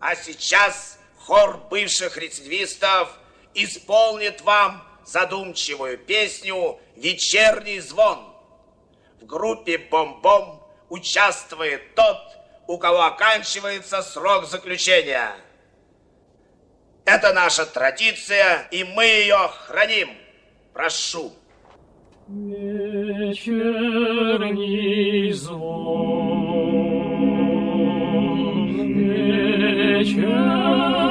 А сейчас хор бывших рецидивистов исполнит вам задумчивую песню «Вечерний звон». В группе «Бом-бом» участвует тот, у кого оканчивается срок заключения. Это наша традиция, и мы ее храним. Прошу. Вечерний звон, вечерний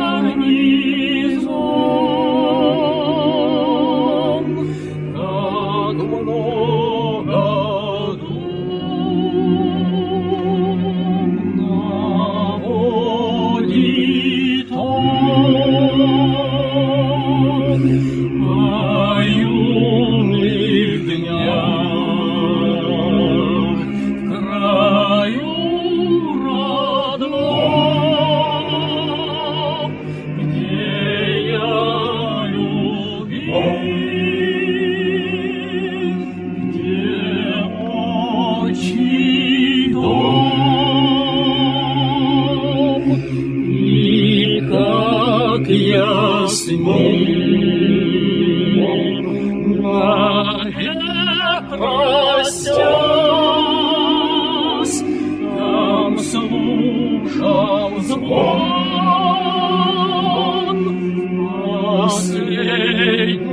как я с там слушал звон последний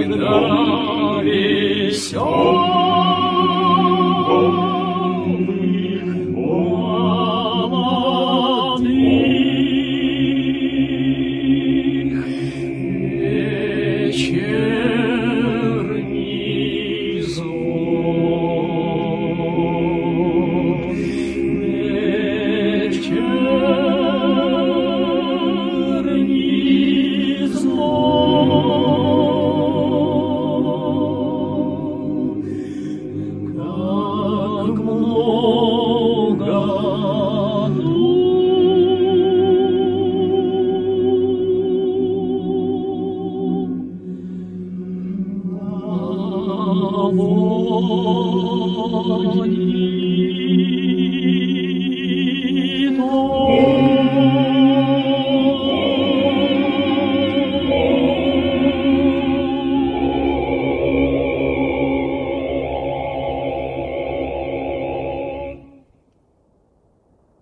вина веселая. Oh,